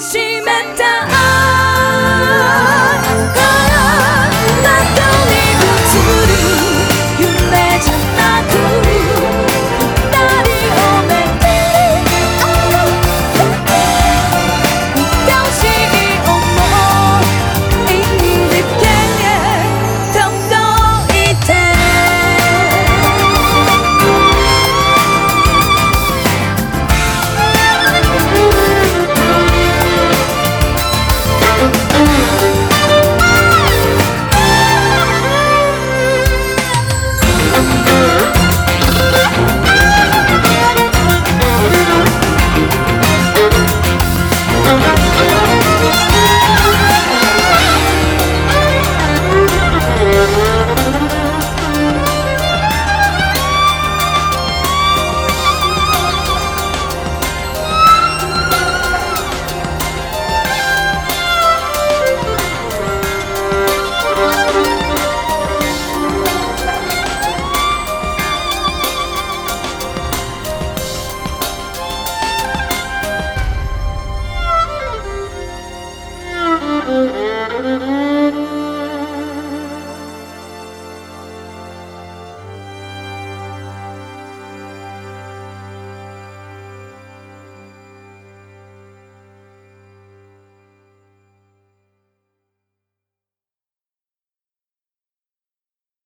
she meant down.